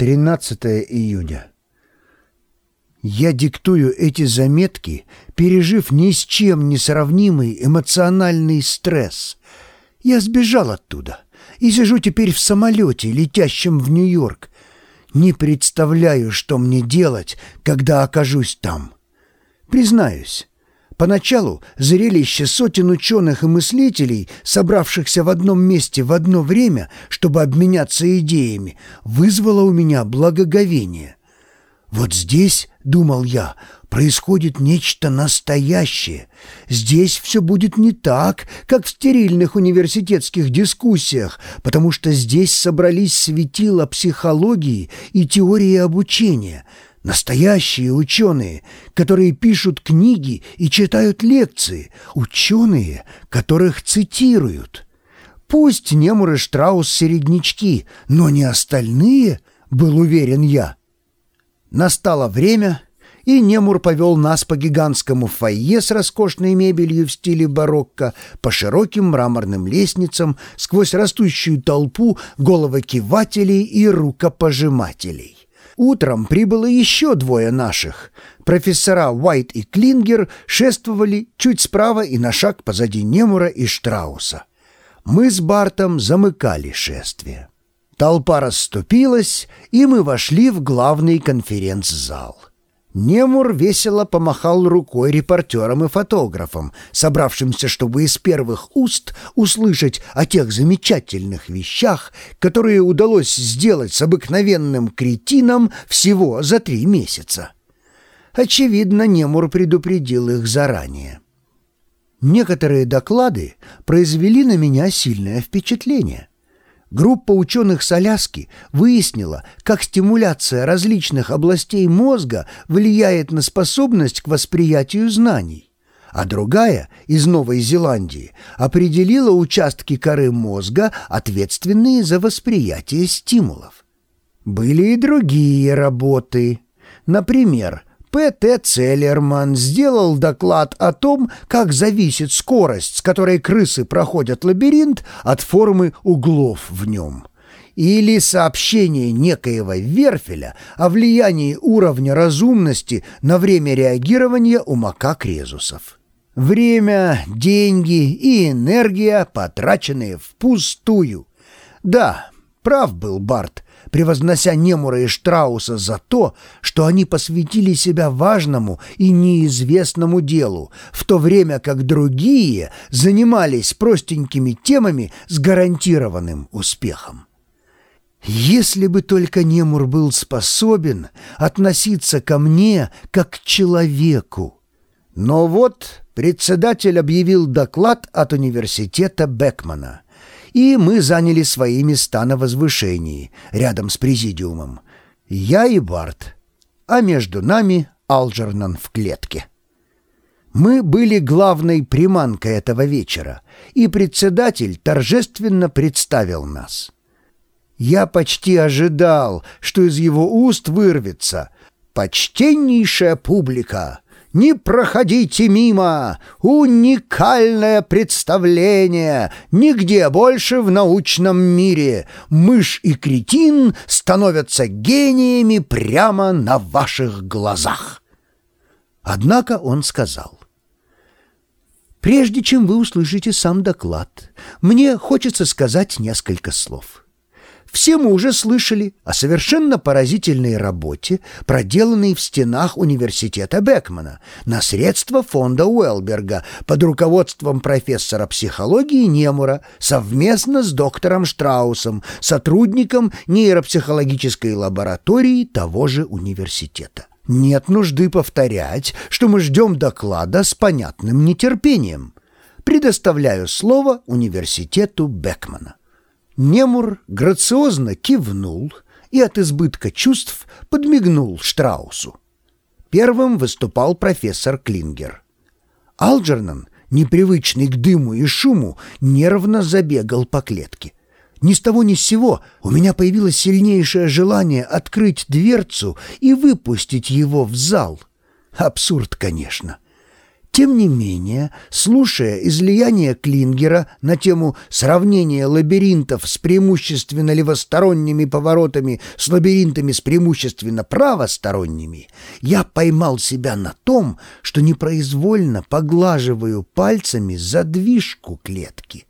13 июня. Я диктую эти заметки, пережив ни с чем не сравнимый эмоциональный стресс. Я сбежал оттуда и сижу теперь в самолете, летящем в Нью-Йорк. Не представляю, что мне делать, когда окажусь там. Признаюсь, Поначалу зрелище сотен ученых и мыслителей, собравшихся в одном месте в одно время, чтобы обменяться идеями, вызвало у меня благоговение. Вот здесь, думал я, происходит нечто настоящее. Здесь все будет не так, как в стерильных университетских дискуссиях, потому что здесь собрались светила психологии и теории обучения — Настоящие ученые, которые пишут книги и читают лекции, ученые, которых цитируют. Пусть Немур и Штраус середнячки, но не остальные, был уверен я. Настало время, и Немур повел нас по гигантскому фойе с роскошной мебелью в стиле барокко, по широким мраморным лестницам, сквозь растущую толпу головокивателей и рукопожимателей. Утром прибыло еще двое наших. Профессора Уайт и Клингер шествовали чуть справа и на шаг позади Немура и Штрауса. Мы с Бартом замыкали шествие. Толпа расступилась, и мы вошли в главный конференц-зал. Немур весело помахал рукой репортерам и фотографам, собравшимся, чтобы из первых уст услышать о тех замечательных вещах, которые удалось сделать с обыкновенным кретином всего за три месяца. Очевидно, Немур предупредил их заранее. Некоторые доклады произвели на меня сильное впечатление. Группа ученых с Аляски выяснила, как стимуляция различных областей мозга влияет на способность к восприятию знаний, а другая из Новой Зеландии определила участки коры мозга, ответственные за восприятие стимулов. Были и другие работы. Например, П.Т. Целлерман сделал доклад о том, как зависит скорость, с которой крысы проходят лабиринт, от формы углов в нем. Или сообщение некоего Верфеля о влиянии уровня разумности на время реагирования у макак-резусов. Время, деньги и энергия, потраченные впустую. Да, прав был Барт — превознося Немура и Штрауса за то, что они посвятили себя важному и неизвестному делу, в то время как другие занимались простенькими темами с гарантированным успехом. Если бы только Немур был способен относиться ко мне как к человеку. Но вот председатель объявил доклад от университета Бекмана — и мы заняли свои места на возвышении, рядом с президиумом. Я и Барт, а между нами Алджернан в клетке. Мы были главной приманкой этого вечера, и председатель торжественно представил нас. Я почти ожидал, что из его уст вырвется «Почтеннейшая публика! Не проходите мимо! Уникальное представление! Нигде больше в научном мире! Мышь и кретин становятся гениями прямо на ваших глазах!» Однако он сказал. «Прежде чем вы услышите сам доклад, мне хочется сказать несколько слов». Все мы уже слышали о совершенно поразительной работе, проделанной в стенах университета Бекмана на средства фонда Уэлберга под руководством профессора психологии Немура совместно с доктором Штраусом, сотрудником нейропсихологической лаборатории того же университета. Нет нужды повторять, что мы ждем доклада с понятным нетерпением. Предоставляю слово университету Бекмана. Немур грациозно кивнул и от избытка чувств подмигнул Штраусу. Первым выступал профессор Клингер. Алджернан, непривычный к дыму и шуму, нервно забегал по клетке. Ни с того ни с сего у меня появилось сильнейшее желание открыть дверцу и выпустить его в зал. Абсурд, конечно. Тем не менее, слушая излияние Клингера на тему сравнения лабиринтов с преимущественно левосторонними поворотами с лабиринтами с преимущественно правосторонними, я поймал себя на том, что непроизвольно поглаживаю пальцами задвижку клетки.